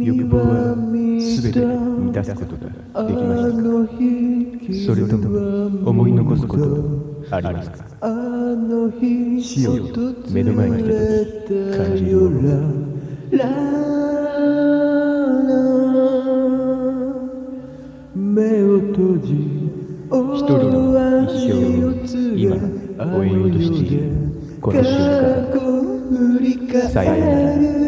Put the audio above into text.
欲望はすべて満たすことができました。かそれとも思い残すことはありますか死を目の前に来た時感じるもの一人の一生を今終えようとしている。この瞬間。さようなら。